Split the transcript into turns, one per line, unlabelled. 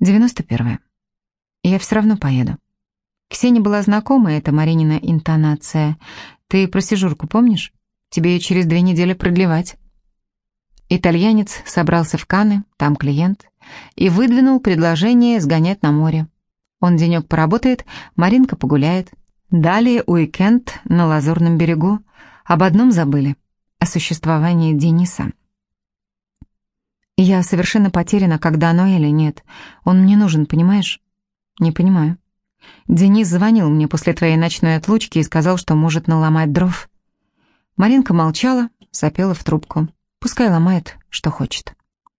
Девяносто первое. Я все равно поеду. Ксения была знакома, это Маринина интонация. Ты про сижурку помнишь? Тебе ее через две недели продлевать. Итальянец собрался в Каны, там клиент, и выдвинул предложение сгонять на море. Он денек поработает, Маринка погуляет. Далее уикенд на Лазурном берегу. Об одном забыли — о существовании Дениса. Я совершенно потеряна, когда оно или нет. Он мне нужен, понимаешь? Не понимаю. Денис звонил мне после твоей ночной отлучки и сказал, что может наломать дров. Маринка молчала, сопела в трубку. Пускай ломает, что хочет.